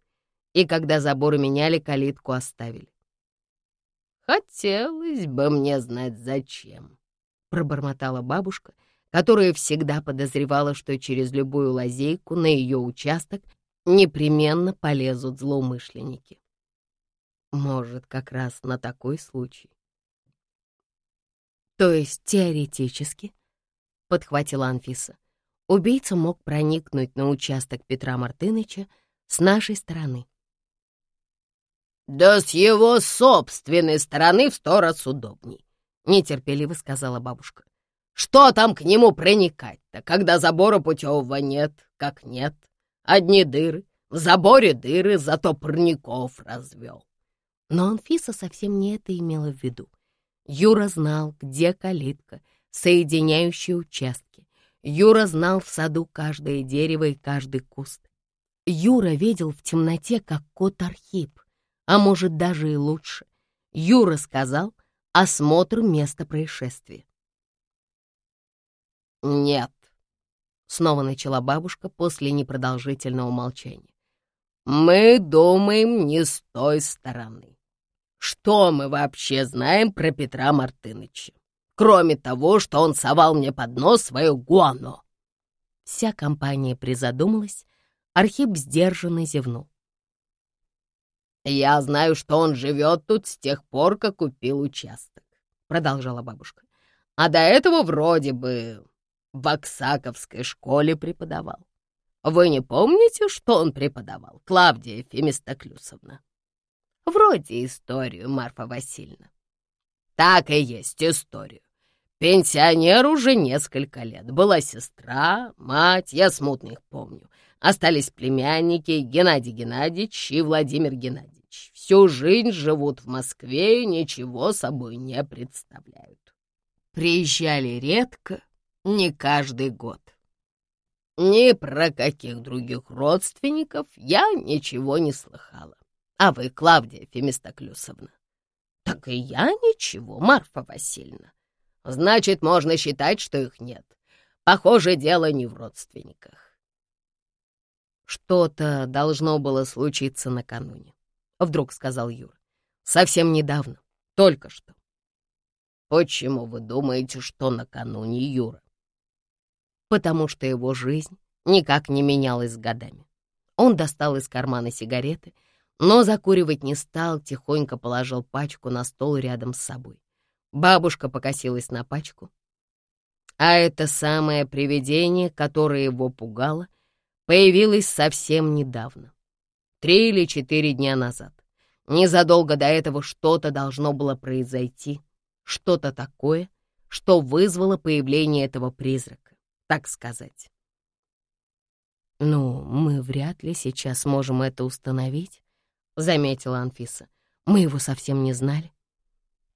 и когда заборы меняли, калитку оставили. «Хотелось бы мне знать, зачем», пробормотала бабушка, которая всегда подозревала, что через любую лазейку на ее участок непременно полезут злоумышленники. Может, как раз на такой случай. То есть теоретически, подхватила Анфиса, убийца мог проникнуть на участок Петра Мартыныча с нашей стороны. «Да с его собственной стороны в сто раз удобней. — нетерпеливо сказала бабушка. «Что там к нему проникать-то, когда забора путевого нет, как нет? Одни дыры, в заборе дыры, зато парников развел». Но Анфиса совсем не это имела в виду. Юра знал, где калитка, соединяющая участки. Юра знал в саду каждое дерево и каждый куст. Юра видел в темноте, как кот Архип, а может, даже и лучше. Юра сказал, осмотр места происшествия. «Нет», — снова начала бабушка после непродолжительного молчания. «Мы думаем не с той стороны. Что мы вообще знаем про Петра Мартыныча, кроме того, что он совал мне под нос свою гуано?» Вся компания призадумалась, Архип сдержанно зевнул. «Я знаю, что он живет тут с тех пор, как купил участок», — продолжала бабушка. «А до этого вроде бы в Оксаковской школе преподавал. Вы не помните, что он преподавал, Клавдия Фемистоклюсовна?» «Вроде историю, Марфа Васильевна». «Так и есть историю. Пенсионер уже несколько лет. Была сестра, мать, я смутно их помню. Остались племянники Геннадий Геннадьевич и Владимир Геннадьевич. Всю жизнь живут в Москве и ничего собой не представляют. Приезжали редко, не каждый год. Ни про каких других родственников я ничего не слыхала. А вы, Клавдия Фемистоклюсовна? Так и я ничего, Марфа Васильевна. Значит, можно считать, что их нет. Похоже, дело не в родственниках. «Что-то должно было случиться накануне», — вдруг сказал Юра. «Совсем недавно, только что». «Почему вы думаете, что накануне, Юра?» «Потому что его жизнь никак не менялась с годами. Он достал из кармана сигареты, но закуривать не стал, тихонько положил пачку на стол рядом с собой. Бабушка покосилась на пачку. А это самое привидение, которое его пугало, появилась совсем недавно. Три или четыре дня назад. Незадолго до этого что-то должно было произойти, что-то такое, что вызвало появление этого призрака, так сказать. «Ну, мы вряд ли сейчас можем это установить», — заметила Анфиса. «Мы его совсем не знали».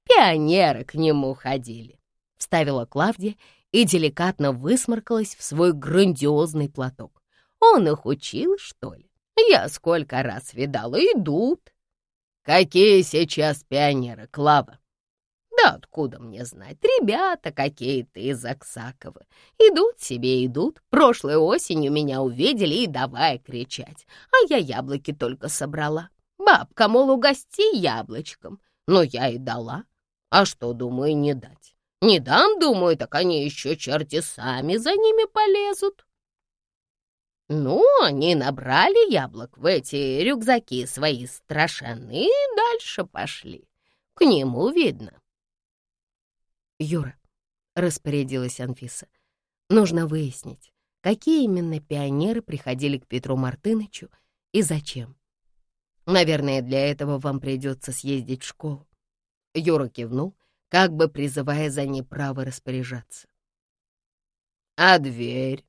«Пионеры к нему ходили», — вставила Клавдия и деликатно высморкалась в свой грандиозный платок. Он их учил, что ли? Я сколько раз видала, идут. Какие сейчас пионеры, Клава? Да откуда мне знать? Ребята какие-то из Оксакова. Идут себе, идут. Прошлой осенью меня увидели и давай кричать. А я яблоки только собрала. Бабка, мол, угости яблочком. Но я и дала. А что, думаю, не дать? Не дам, думаю, так они еще черти сами за ними полезут. Ну, они набрали яблок в эти рюкзаки свои страшные и дальше пошли. К нему видно. Юра, — распорядилась Анфиса, — нужно выяснить, какие именно пионеры приходили к Петру Мартынычу и зачем. Наверное, для этого вам придется съездить в школу. Юра кивнул, как бы призывая за ней право распоряжаться. «А дверь?»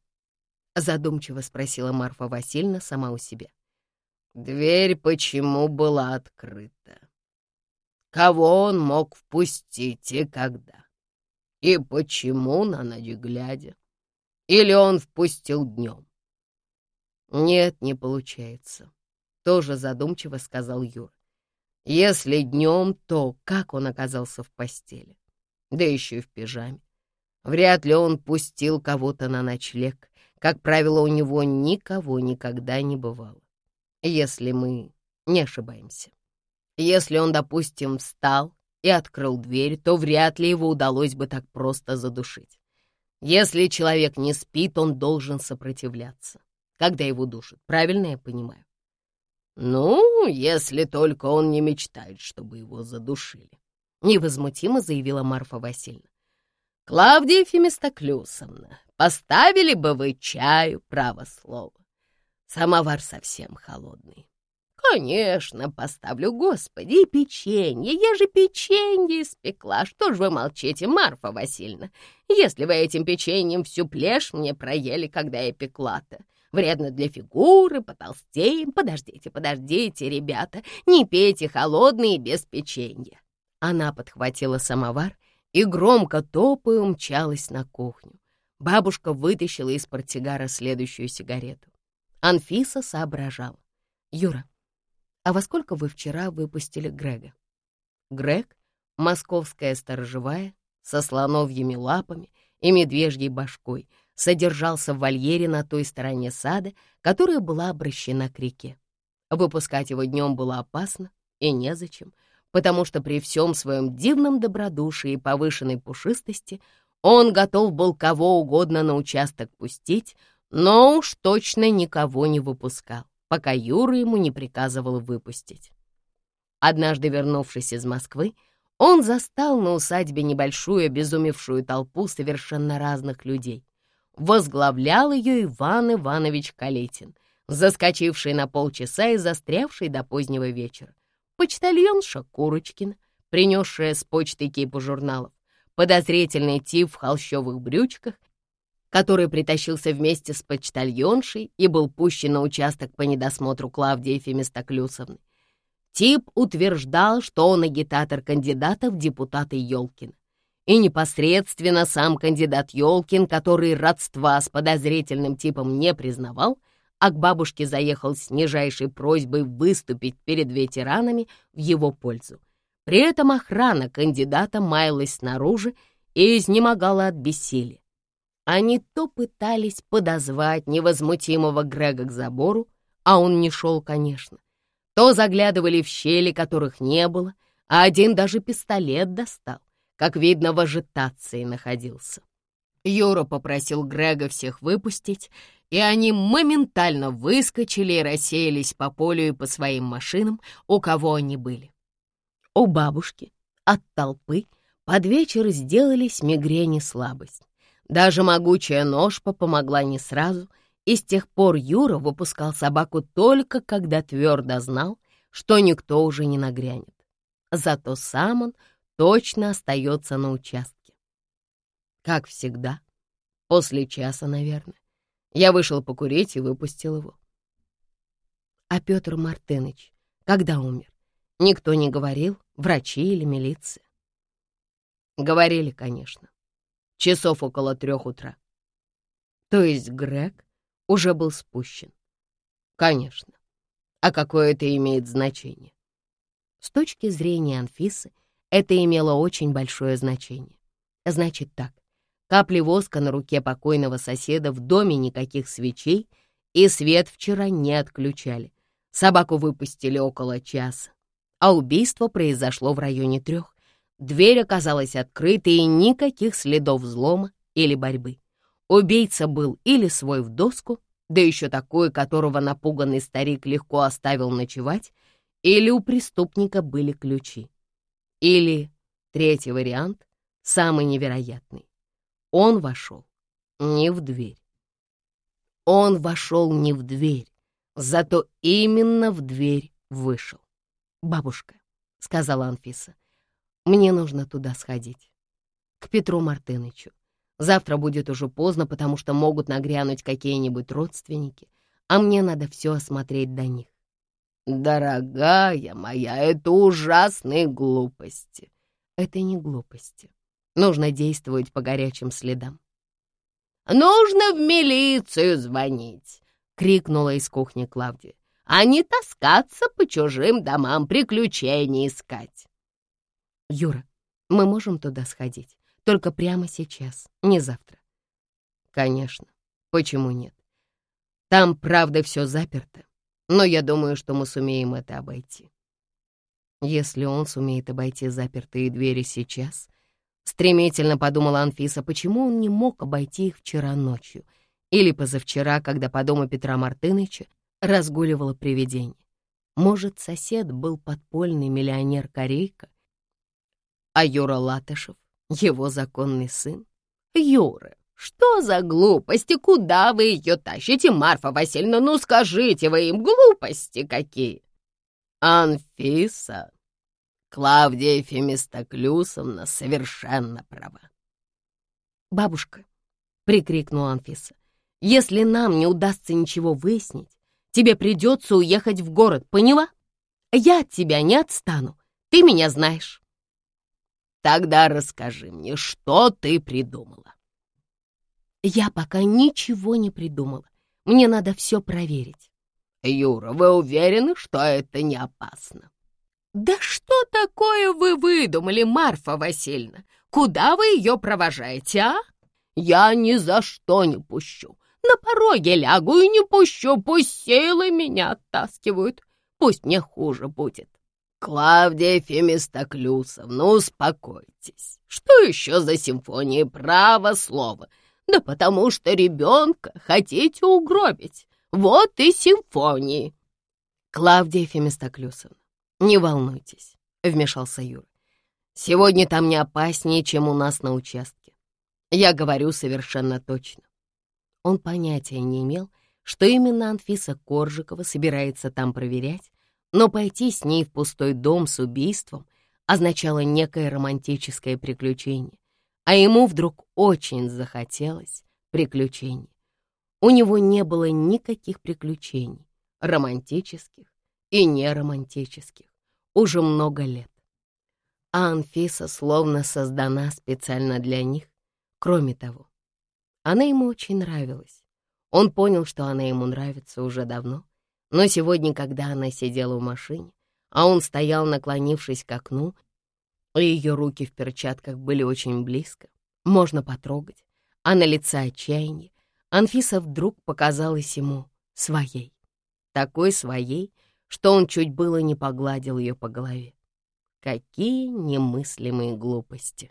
Задумчиво спросила Марфа Васильевна сама у себя. Дверь почему была открыта? Кого он мог впустить и когда? И почему на ночь глядя? Или он впустил днем? Нет, не получается. Тоже задумчиво сказал Юр. Если днем, то как он оказался в постели? Да еще и в пижаме. Вряд ли он пустил кого-то на ночлег как правило, у него никого никогда не бывало, если мы не ошибаемся. Если он, допустим, встал и открыл дверь, то вряд ли его удалось бы так просто задушить. Если человек не спит, он должен сопротивляться, когда его душат. Правильно я понимаю? Ну, если только он не мечтает, чтобы его задушили. Невозмутимо заявила Марфа Васильевна. Клавдия Фемистоклюсовна, поставили бы вы чаю, право слово. Самовар совсем холодный. Конечно, поставлю, господи, и печенье. Я же печенье испекла. Что ж вы молчите, Марфа Васильевна? Если вы этим печеньем всю плешь мне проели, когда я пекла-то. Вредно для фигуры, потолстеем. Подождите, подождите, ребята, не пейте холодные без печенья. Она подхватила самовар и громко топая умчалась на кухню. Бабушка вытащила из портсигара следующую сигарету. Анфиса соображала. «Юра, а во сколько вы вчера выпустили Грега?» Грег, московская сторожевая, со слоновьими лапами и медвежьей башкой, содержался в вольере на той стороне сада, которая была обращена к реке. Выпускать его днем было опасно и незачем — потому что при всем своем дивном добродушии и повышенной пушистости он готов был кого угодно на участок пустить, но уж точно никого не выпускал, пока Юра ему не приказывал выпустить. Однажды, вернувшись из Москвы, он застал на усадьбе небольшую обезумевшую толпу совершенно разных людей. Возглавлял ее Иван Иванович Калетин, заскочивший на полчаса и застрявший до позднего вечера почтальонша Курочкина, принесшая с почты кипу журналов, подозрительный тип в холщовых брючках, который притащился вместе с почтальоншей и был пущен на участок по недосмотру Клавдии Фемистоклюсовны. Тип утверждал, что он агитатор кандидата в депутаты Ёлкина. И непосредственно сам кандидат Ёлкин, который родства с подозрительным типом не признавал, а к бабушке заехал с нижайшей просьбой выступить перед ветеранами в его пользу. При этом охрана кандидата маялась снаружи и изнемогала от бессилия. Они то пытались подозвать невозмутимого Грега к забору, а он не шел, конечно, то заглядывали в щели, которых не было, а один даже пистолет достал, как видно, в ажитации находился. Юра попросил Грега всех выпустить, и они моментально выскочили и рассеялись по полю и по своим машинам, у кого они были. У бабушки от толпы под вечер сделались мигрени слабость. Даже могучая ножпа помогла не сразу, и с тех пор Юра выпускал собаку только когда твердо знал, что никто уже не нагрянет. Зато сам он точно остается на участке. Как всегда, после часа, наверное, я вышел покурить и выпустил его. А Петр Мартыныч когда умер? Никто не говорил, врачи или милиция? Говорили, конечно. Часов около трех утра. То есть Грег уже был спущен? Конечно. А какое это имеет значение? С точки зрения Анфисы это имело очень большое значение. Значит так, Капли воска на руке покойного соседа, в доме никаких свечей, и свет вчера не отключали. Собаку выпустили около часа, а убийство произошло в районе трех. Дверь оказалась открытой, и никаких следов взлома или борьбы. Убийца был или свой в доску, да еще такой, которого напуганный старик легко оставил ночевать, или у преступника были ключи. Или, третий вариант, самый невероятный. Он вошел не в дверь. Он вошел не в дверь, зато именно в дверь вышел. «Бабушка», — сказала Анфиса, — «мне нужно туда сходить, к Петру Мартынычу. Завтра будет уже поздно, потому что могут нагрянуть какие-нибудь родственники, а мне надо все осмотреть до них. «Дорогая моя, это ужасные глупости!» «Это не глупости. Нужно действовать по горячим следам». «Нужно в милицию звонить!» — крикнула из кухни Клавдия. «А не таскаться по чужим домам, приключений искать!» «Юра, мы можем туда сходить?» Только прямо сейчас, не завтра. Конечно, почему нет? Там, правда, все заперто, но я думаю, что мы сумеем это обойти. Если он сумеет обойти запертые двери сейчас, стремительно подумала Анфиса, почему он не мог обойти их вчера ночью или позавчера, когда по дому Петра Мартыныча разгуливало привидение. Может, сосед был подпольный миллионер-корейка, а Юра Латышев его законный сын. Юра, что за глупости? Куда вы ее тащите, Марфа Васильевна? Ну скажите вы им, глупости какие! Анфиса, Клавдия Фемистоклюсовна совершенно права. «Бабушка», — прикрикнула Анфиса, — «если нам не удастся ничего выяснить, тебе придется уехать в город, поняла? Я от тебя не отстану, ты меня знаешь». Тогда расскажи мне, что ты придумала?» «Я пока ничего не придумала. Мне надо все проверить». «Юра, вы уверены, что это не опасно?» «Да что такое вы выдумали, Марфа Васильевна? Куда вы ее провожаете, а? Я ни за что не пущу. На пороге лягу и не пущу, пусть силы меня оттаскивают. Пусть мне хуже будет. «Клавдия Фемистоклюсовна, успокойтесь. Что еще за симфония право слова? Да потому что ребенка хотите угробить. Вот и симфонии». «Клавдия Фемистоклюсовна, не волнуйтесь», — вмешался Юра. «Сегодня там не опаснее, чем у нас на участке. Я говорю совершенно точно». Он понятия не имел, что именно Анфиса Коржикова собирается там проверять, но пойти с ней в пустой дом с убийством означало некое романтическое приключение, а ему вдруг очень захотелось приключений. У него не было никаких приключений, романтических и неромантических, уже много лет. А Анфиса словно создана специально для них. Кроме того, она ему очень нравилась. Он понял, что она ему нравится уже давно, но сегодня, когда она сидела в машине, а он стоял, наклонившись к окну, и ее руки в перчатках были очень близко, можно потрогать, а на лице отчаяние, Анфиса вдруг показалась ему своей, такой своей, что он чуть было не погладил ее по голове. Какие немыслимые глупости!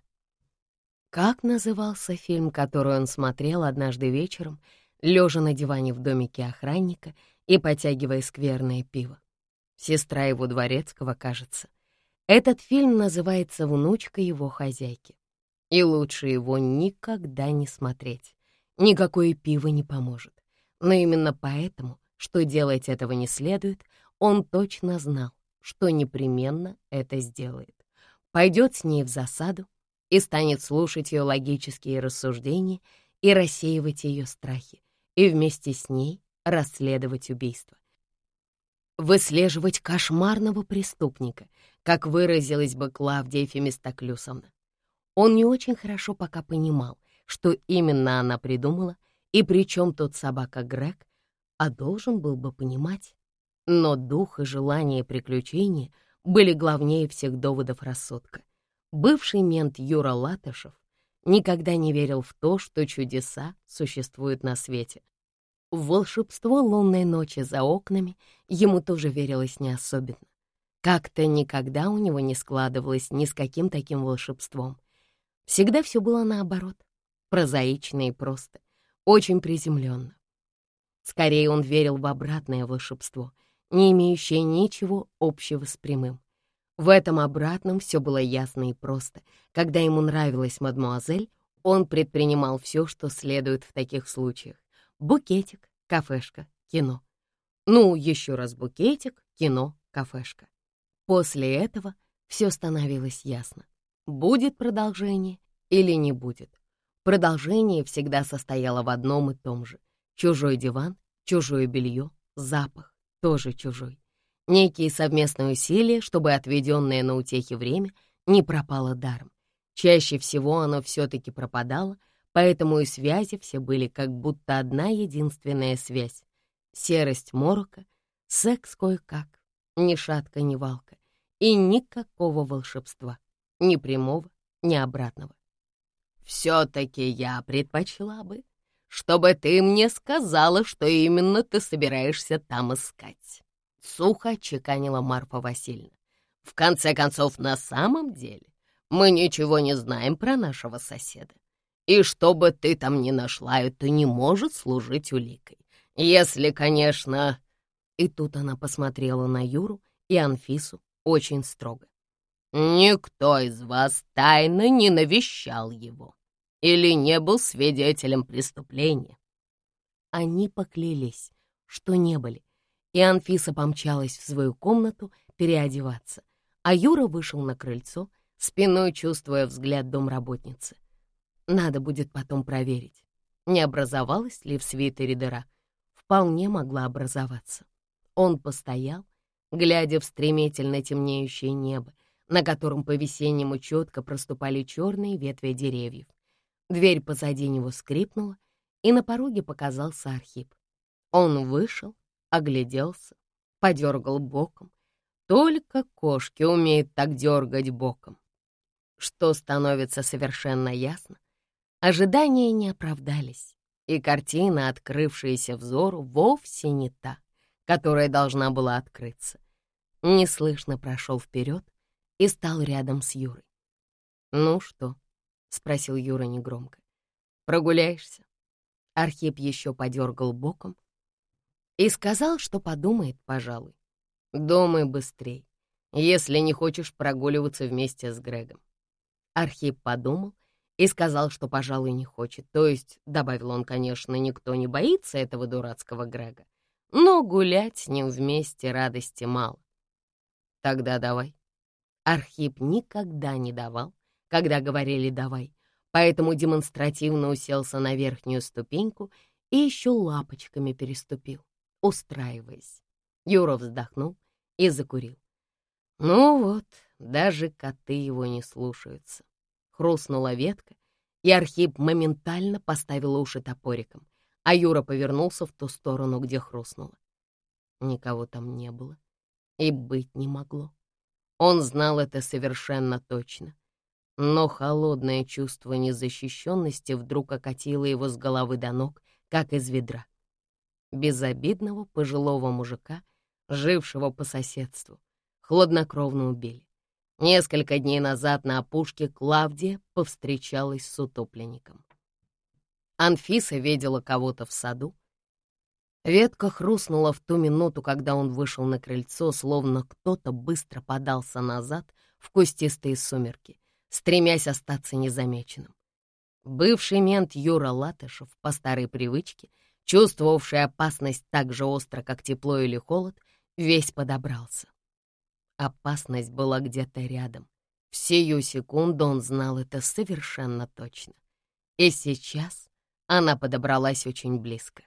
Как назывался фильм, который он смотрел однажды вечером, лежа на диване в домике охранника и потягивая скверное пиво. Сестра его дворецкого, кажется. Этот фильм называется «Внучка его хозяйки». И лучше его никогда не смотреть. Никакое пиво не поможет. Но именно поэтому, что делать этого не следует, он точно знал, что непременно это сделает. Пойдет с ней в засаду и станет слушать ее логические рассуждения и рассеивать ее страхи, и вместе с ней расследовать убийство. Выслеживать кошмарного преступника, как выразилась бы Клавдия Фемистоклюсовна. Он не очень хорошо пока понимал, что именно она придумала, и при чем тот собака Грег, а должен был бы понимать. Но дух и желание приключения были главнее всех доводов рассудка. Бывший мент Юра Латышев никогда не верил в то, что чудеса существуют на свете, в волшебство лунной ночи за окнами ему тоже верилось не особенно. Как-то никогда у него не складывалось ни с каким таким волшебством. Всегда все было наоборот, прозаично и просто, очень приземленно. Скорее, он верил в обратное волшебство, не имеющее ничего общего с прямым. В этом обратном все было ясно и просто. Когда ему нравилась мадмуазель, он предпринимал все, что следует в таких случаях. Букетик, кафешка, кино. Ну, еще раз букетик, кино, кафешка. После этого все становилось ясно. Будет продолжение или не будет. Продолжение всегда состояло в одном и том же. Чужой диван, чужое белье, запах, тоже чужой. Некие совместные усилия, чтобы отведенное на утехи время не пропало даром. Чаще всего оно все-таки пропадало, поэтому и связи все были как будто одна единственная связь. Серость морока, секс кое-как, ни шатка, ни валка, и никакого волшебства, ни прямого, ни обратного. «Все-таки я предпочла бы, чтобы ты мне сказала, что именно ты собираешься там искать». Сухо чеканила Марфа Васильевна. В конце концов, на самом деле, мы ничего не знаем про нашего соседа. И что бы ты там ни нашла, это не может служить уликой. Если, конечно... И тут она посмотрела на Юру и Анфису очень строго. Никто из вас тайно не навещал его или не был свидетелем преступления. Они поклялись, что не были, и Анфиса помчалась в свою комнату переодеваться, а Юра вышел на крыльцо, спиной чувствуя взгляд домработницы. Надо будет потом проверить, не образовалась ли в свитере дыра. Вполне могла образоваться. Он постоял, глядя в стремительно темнеющее небо, на котором по-весеннему четко проступали черные ветви деревьев. Дверь позади него скрипнула, и на пороге показался Архип. Он вышел, огляделся, подергал боком. Только кошки умеют так дергать боком. Что становится совершенно ясно, ожидания не оправдались, и картина, открывшаяся взору, вовсе не та, которая должна была открыться. Неслышно прошел вперед и стал рядом с Юрой. «Ну что?» — спросил Юра негромко. «Прогуляешься?» Архип еще подергал боком, и сказал, что подумает, пожалуй. Думай быстрей, если не хочешь прогуливаться вместе с Грегом. Архип подумал и сказал, что, пожалуй, не хочет. То есть, добавил он, конечно, никто не боится этого дурацкого Грега, но гулять с ним вместе радости мало. Тогда давай. Архип никогда не давал, когда говорили «давай», поэтому демонстративно уселся на верхнюю ступеньку и еще лапочками переступил устраиваясь. Юра вздохнул и закурил. Ну вот, даже коты его не слушаются. Хрустнула ветка, и Архип моментально поставил уши топориком, а Юра повернулся в ту сторону, где хрустнуло. Никого там не было и быть не могло. Он знал это совершенно точно. Но холодное чувство незащищенности вдруг окатило его с головы до ног, как из ведра безобидного пожилого мужика, жившего по соседству, хладнокровно убили. Несколько дней назад на опушке Клавдия повстречалась с утопленником. Анфиса видела кого-то в саду. Ветка хрустнула в ту минуту, когда он вышел на крыльцо, словно кто-то быстро подался назад в кустистые сумерки, стремясь остаться незамеченным. Бывший мент Юра Латышев по старой привычке — чувствовавший опасность так же остро, как тепло или холод, весь подобрался. Опасность была где-то рядом. В сию секунду он знал это совершенно точно. И сейчас она подобралась очень близко.